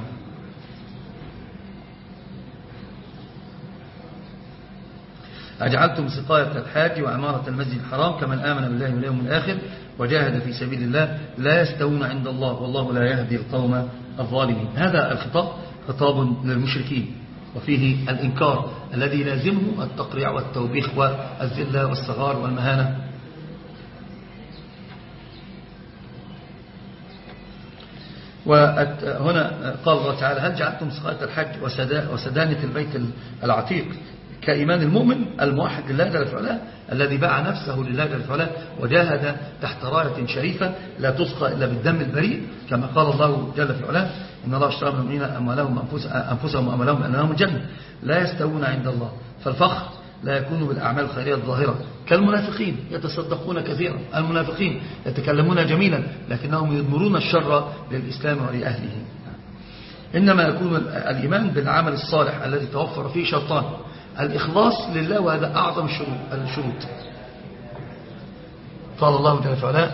[SPEAKER 1] أجعلتم سقاية الحاج وعمارة المسجد الحرام كمن آمن بالله واليوم الآخر وجاهد في سبيل الله لا يستوون عند الله. والله لا يهدي القوم الظالمين. هذا الخطاب خطاب للمشركين. وفيه الإنكار الذي لازمه التقريع والتوبيخ والذلة والصغار والمهانة. وهنا قال الله تعالى هل جعلتم سقاية الحج وسدانة البيت العتيق؟ كإيمان المؤمن الموحد لله جل وعلا الذي باع نفسه لله جل وعلا وجاهد تحت راية شريفة لا تسقى إلا بالدم البريء كما قال الله جل وعلا إن الله اشترى من المؤمنين أموالهم أنفسهم وأموالهم لأنهم الجنة لا يستوون عند الله فالفخر لا يكون بالأعمال الخيرية الظاهرة. كالمنافقين يتصدقون كثيرا المنافقين يتكلمون جميلا لكنهم يدمرون الشر للإسلام ولأهله. إنما يكون الإيمان بالعمل الصالح الذي توفر فيه شرطان الإخلاص لله وهذا أعظم الشروط. قال الله جل وعلا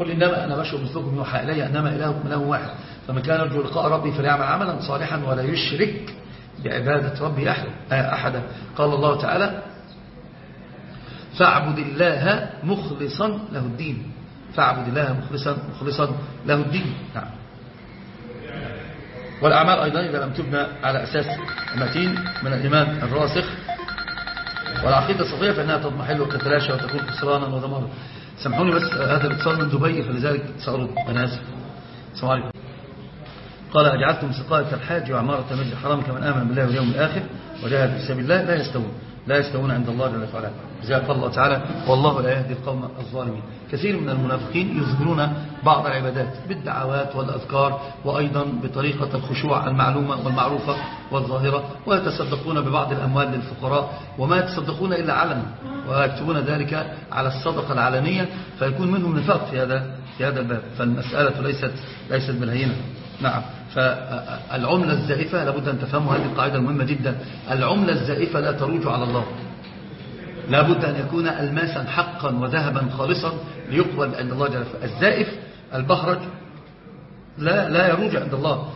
[SPEAKER 1] قل إنما أنا بشر مثلكم يوحى إلي أنما إلهكم إله واحد فمن كان يرجو لقاء ربي فليعمل عملا صالحا ولا يشرك بعبادة ربي أحدا. قال الله تعالى فاعبد الله مخلصا له الدين. فاعبد الله مخلصا, مخلصا له الدين. نعم. والأعمال أيضا إذا لم تبنى على أساس متين من الإيمان الراسخ. والعقيدة الصغيرة فإنها تضمحل وتتلاشى وتكون خسرانا ودمارا سامحوني بس هذا الاتصال من دبي فلذلك سأرد. أنا آسف. السلام عليكم. قال أجعلتم سقاية الحاج وعمارة المسجد الحرام كمن آمن بالله واليوم الآخر وجاهد في سبيل الله لا يستوون. لا يستوون عند الله جل وعلا. قال الله تعالى. والله لا يهدي القوم الظالمين. كثير من المنافقين يظهرون بعض العبادات بالدعوات والأذكار وأيضا بطريقة الخشوع المعلومة والمعروفة والظاهرة ويتصدقون ببعض الأموال للفقراء وما يتصدقون إلا علنا ويكتبون ذلك على الصدقة العلنية فيكون منهم نفاق في هذا في هذا الباب. فالمسألة ليست ليست بالهينة. نعم. فالعملة الزائفة لابد أن تفهموا هذه القاعدة المهمة جدا. العملة الزائفة لا تروج على الله. لابد أن يكون الماسا حقا وذهبا خالصا ليقبل عند الله جل الزائف البهرج لا لا يروج عند الله.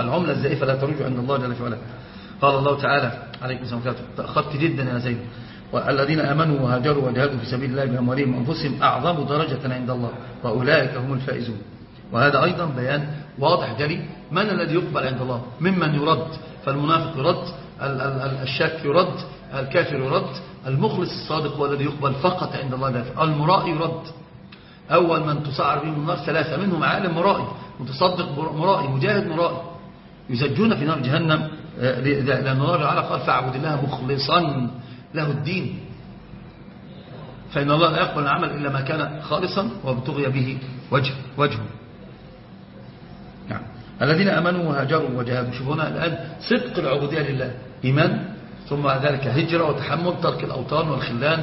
[SPEAKER 1] العملة الزائفة لا تروج عند الله جل وعلا. قال الله تعالى عليكم السلام عليكم تأخذت جدا يا زيد. والذين آمنوا وهاجروا وجاهدوا في سبيل الله بأموالهم وأنفسهم أعظم درجة عند الله. وأولئك هم الفائزون. وهذا أيضا بيان واضح جلي. من الذي يقبل عند الله؟ ممن يرد. فالمنافق يرد الشاك يرد الكافر يرد المخلص الصادق هو الذي يقبل فقط عند الله المرائي يرد. أول من تسعر بهم النار ثلاثة منهم عالم مرائي متصدق مرائي مجاهد مرائي. يزجون في نار جهنم آه، لأن الله تعالى قال فاعبد الله مخلصا له الدين. فإن الله لا يقبل العمل إلا ما كان خالصا وابتغي به وجه وجهه. الذين أمنوا وهاجروا وجاهدوا. شوفوا هنا الآن صدق العبودية لله إيمان ثم بعد ذلك هجرة وتحمل ترك الأوطان والخلان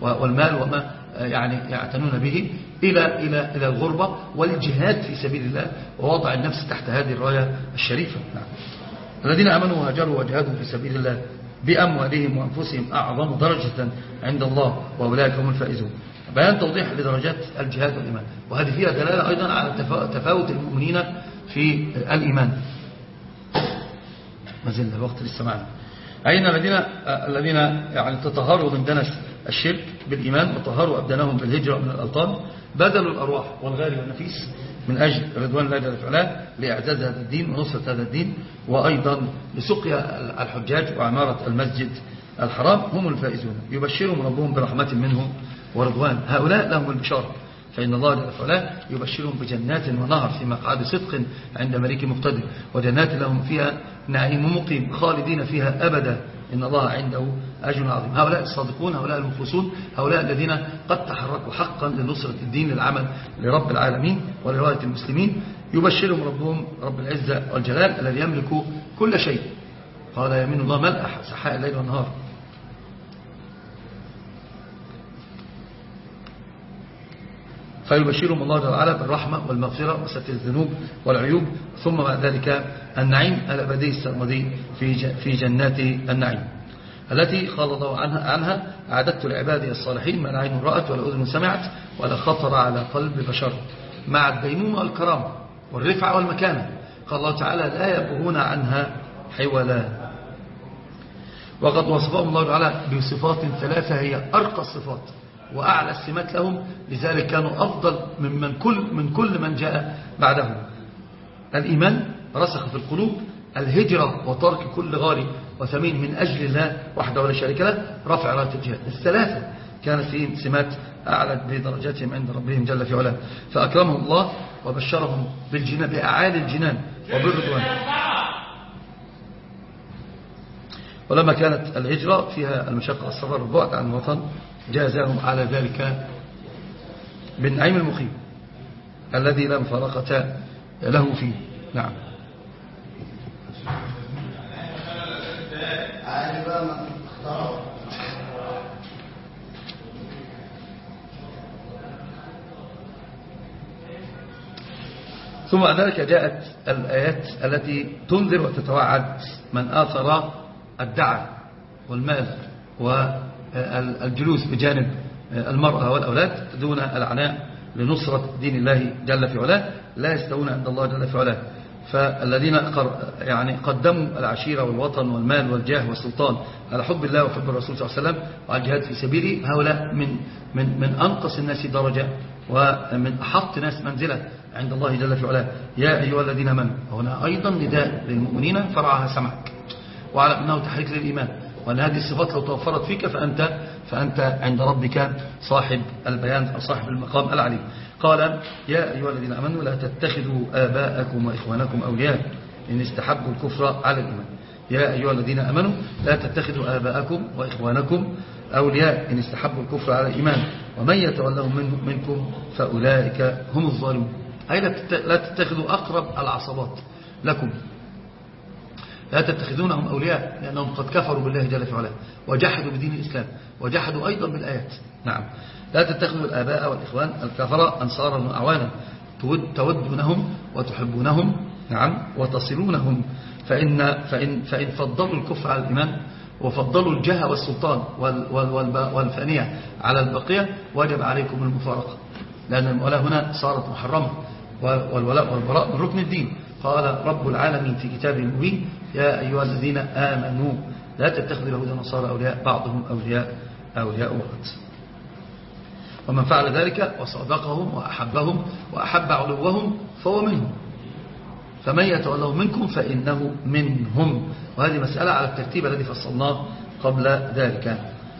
[SPEAKER 1] والمال وما يعني يعتنون به إلى إلى إلى الغربة والجهاد في سبيل الله ووضع النفس تحت هذه الراية الشريفة. نعم. الذين أمنوا وهاجروا وجاهدوا في سبيل الله بأموالهم وأنفسهم أعظم درجة عند الله وأولئك هم الفائزون. بيان توضيح لدرجات الجهاد والإيمان. وهذه فيها دلالة أيضا على تفاوت المؤمنين في الإيمان. ما زلنا الوقت لسه معنا. أين الذين الذين يعني تطهروا من دنس الشرك بالإيمان وطهروا أبدانهم بالهجرة من الألطان بذلوا الأرواح والغالي والنفيس من أجل رضوان الله جل وعلا لإعزاز هذا الدين ونصرة هذا الدين وأيضا لسقيا الحجاج وعمارة المسجد الحرام. هم الفائزون. يبشرهم ربهم برحمة منه ورضوان. هؤلاء لهم البشارة. فإن الله جل وعلا يبشرهم بجنات ونهر في مقعد صدق عند ملك مقتدر وجنات لهم فيها نعيم مقيم خالدين فيها أبدا. إن الله عنده أجر عظيم. هؤلاء الصادقون هؤلاء المخلصون هؤلاء الذين قد تحركوا حقا لنصرة الدين للعمل لرب العالمين ولرواية المسلمين. يبشرهم ربهم رب العزة والجلال الذي يملك كل شيء. قال يمين الله ملأ سحاء الليل والنهار. فيبشرهم الله تعالى بالرحمة والمغفرة وستر الذنوب والعيوب ثم بعد ذلك النعيم الأبدي السرمدي في جنات النعيم. التي قال الله عنها, عنها أعددت لعبادي الصالحين ما لا عين رأت ولا أذن سمعت ولا خطر على قلب بشر. مع الدينون والكرامة والرفعة والمكانة قال الله تعالى لا يبغون عنها حولا. وقد وصفهم الله تعالى بصفات ثلاثة هي أرقى الصفات. وأعلى السمات لهم لذلك كانوا أفضل من كل من كل من جاء بعدهم. الإيمان رسخ في القلوب الهجرة وترك كل غالي وثمين من أجل الله وحده ولا شريك له رفع راية الجهاد. الثلاثة كانت في سمات أعلى بدرجاتهم عند ربهم جل في علاه. فأكرمهم الله وبشرهم بالجنان بأعالي الجنان وبالرضوان. ولما كانت الهجرة فيها المشقة السفر والبعد عن الوطن جازهم على ذلك بالنعيم المقيم الذي لا مفارقة له فيه. نعم. ثم ذلك جاءت الآيات التي تنذر وتتوعد من آثر الدعاء والمال والجلوس بجانب المرأة والأولاد دون العناء لنصرة دين الله جل في علاه لا يستوون عند الله جل في علاه. فالذين يعني قدموا العشيرة والوطن والمال والجاه والسلطان على حب الله وحب الرسول صلى الله عليه وسلم وعلى الجهاد في سبيله هؤلاء من, من, من أنقص الناس درجة ومن أحط ناس منزلة عند الله جل في علاه. يا أيها الذين آمنوا هنا أيضا نداء للمؤمنين فرعها سمعك. وعلى أنه تحريك للإيمان. وأن هذه الصفات لو توفرت فيك فأنت, فأنت عند ربك صاحب البيان أو صاحب المقام العليم. قال يا أيها الذين أمنوا لا تتخذوا آباءكم وإخوانكم أولياء إن استحبوا الكفر على الإيمان. يا أيها الذين أمنوا لا تتخذوا آباءكم وإخوانكم أولياء إن استحبوا الكفر على الإيمان. ومن يتولهم منكم فأولئك هم الظالمون. أي لا تتخذوا أقرب العصبات لكم. لا تتخذونهم أولياء لأنهم قد كفروا بالله جل في علاه وجحدوا بدين الإسلام وجحدوا أيضا بالآيات. نعم. لا تتخذوا الآباء والإخوان الكفرة أنصارا وأعوانا. تودونهم وتحبونهم. نعم. وتصلونهم. فإن, فإن, فإن فضلوا الكفر على الإيمان وفضلوا الجهة والسلطان والفانية على البقية وجب عليكم المفارقة. لأن المولاة هنا صارت محرمة والولاء والبراء من ركن الدين. قال رب العالمين في كتابه المبين يا أيها الذين آمنوا لا تتخذوا اليهود والنصارى أولياء بعضهم أولياء أولياء بعض. ومن فعل ذلك وصادقهم وأحبهم وأحب علوهم فهو منهم. فمن يتولهم منكم فإنه منهم. وهذه مسألة على الترتيب الذي فصلناه قبل ذلك.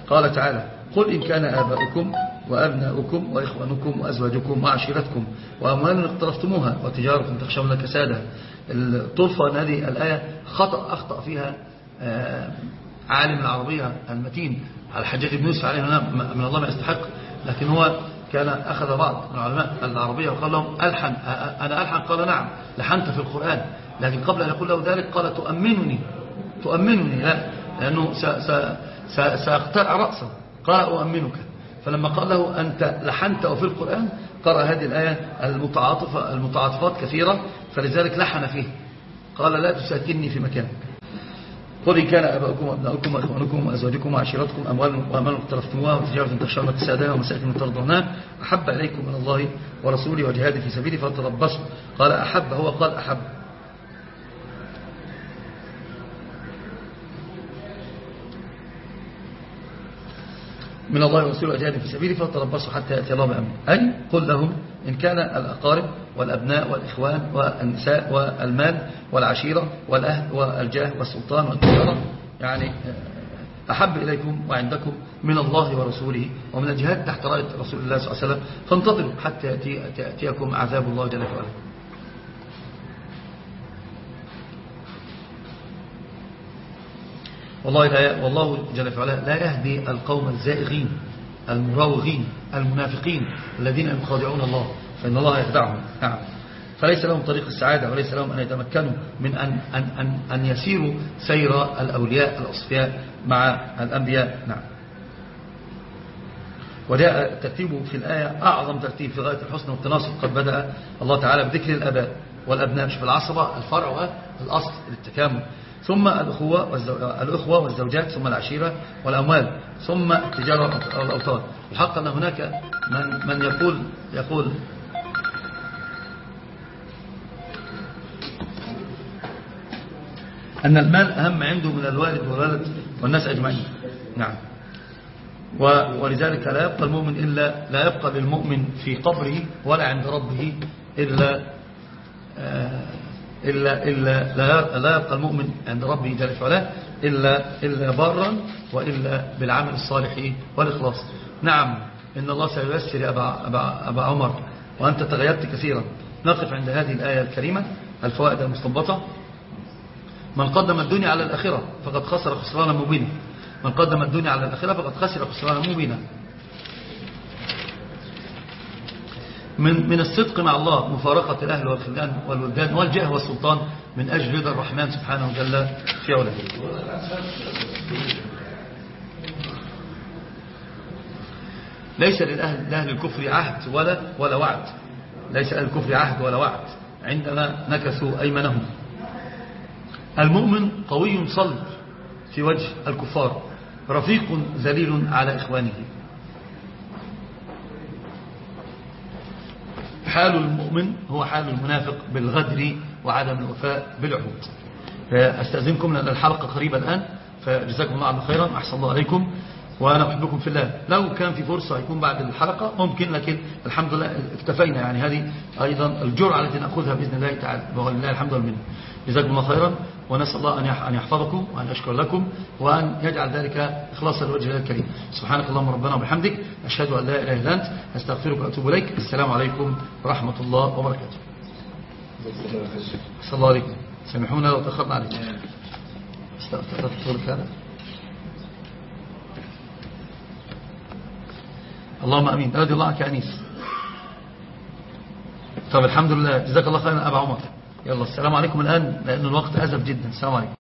[SPEAKER 1] قال تعالى قل إن كان آباؤكم وأبناؤكم وإخوانكم وأزواجكم وعشيرتكم. وأموال اقترفتموها وتجارة تخشون كسادها الطرفة هذه الآية خطأ أخطأ فيها آه، عالم العربية المتين. الحجاج بن يوسف عليه من الله ما يستحق. لكن هو كان أخذ بعض العلماء العربية وقال لهم ألحن أنا ألحن؟ قال نعم. لحنت في القرآن. لكن قبل أن يقول له ذلك قال تؤمنني. تؤمنني. لا لأنه سأقتلع رأسه. قال أؤمنك. فلما قال له أنت لحنت وفي القرآن قرأ هذه الآية المتعاطفة المتعاطفات كثيرة فلذلك لحن فيه. قال لا تساكنني في مكانك قل إن كان أباؤكم وأبناؤكم وإخوانكم وأزواجكم وعشيرتكم أموال وأموال اقترفتموها وتجارة تخشون كسادها ومساكن ترضونها. أحب إليكم من الله ورسوله وجهاد في سبيله فتربصوا قال أحب هو قال أحب. من الله ورسوله وجهاد في سبيله فتربصوا حتى يأتي الله بأمره. أي قل لهم إن كان الأقارب والأبناء والإخوان والنساء والمال والعشيرة والأهل والجاه والسلطان والتجارة يعني آه، أحب إليكم وعندكم من الله ورسوله ومن الجهاد تحت راية رسول الله صلى الله عليه وسلم. فانتظروا حتى يأتيكم عذاب الله جل وعلا. والله, لا والله جل وعلا لا يهدي القوم الزائغين المراوغين المنافقين الذين يخادعون الله فإن الله يخدعهم. نعم. فليس لهم طريق السعادة وليس لهم أن يتمكنوا من أن, أن, أن, أن يسيروا سير الأولياء الأصفياء مع الأنبياء. نعم. وجاء ترتيبه في الآية أعظم ترتيب في غاية الحسن والتناسق قد بدأ الله تعالى بذكر الأباء والأبناء. شوف العصبة الفرع والأصل للتكامل. ثم الأخوة, الأخوة والزوجات ثم العشيرة والأموال ثم التجارة والأوطان الحق أن هناك من, من يقول, يقول أن المال أهم عنده من الوالد والولد والناس أجمعين. نعم. ولذلك لا يبقى المؤمن إلا لا يبقى للمؤمن في قبره ولا عند ربه إلا آه، إلا إلا لا يبقى المؤمن عند ربه جل وعلا إلا إلا بارا وإلا بالعمل الصالح والإخلاص. نعم إن الله سييسر أبا, أبا, أبا عمر وأنت تغيبت كثيرا. نقف عند هذه الآية الكريمة الفوائد المستنبطة. من قدم الدنيا على الآخرة فقد خسر خسرانا مبينا. من قدم الدنيا على الآخرة فقد خسر خسرانا مبينا. من من الصدق مع الله مفارقة الأهل والخلان والولدان والجاه والسلطان من أجل رضا الرحمن سبحانه وجل في أوله ليس للأهل لأهل الكفر عهد ولا ولا وعد. ليس لأهل الكفر عهد ولا وعد. عندما نكثوا أيمنهم المؤمن قوي صلب في وجه الكفار رفيق ذليل على إخوانه. حال المؤمن هو حال المنافق بالغدر وعدم الوفاء بالعهود. فأستأذنكم لأن الحلقة قريبة الآن فجزاكم الله خيرا أحسن الله عليكم وأنا أحبكم في الله. لو كان في فرصة يكون بعد الحلقة ممكن لكن الحمد لله اكتفينا. يعني هذه أيضا الجرعة التي نأخذها بإذن الله تعالى ولله الحمد لله. جزاكم الله خيرا ونسأل الله أن يحفظكم وأن يشكر لكم وأن يجعل ذلك إخلاصا لوجه الله الكريم. سبحانك اللهم ربنا وبحمدك أشهد أن لا إله إلا أنت أستغفرك وأتوب إليك. السلام عليكم ورحمة الله وبركاته. صلى الله عليكم. سامحونا لو تأخرنا عليكم استغفرك. هذا اللهم أمين. رضي الله عنك أنيس. طب الحمد لله. جزاك الله خيرا أبا عمر. يلا السلام عليكم الآن لأن الوقت أزف جدا. السلام عليكم.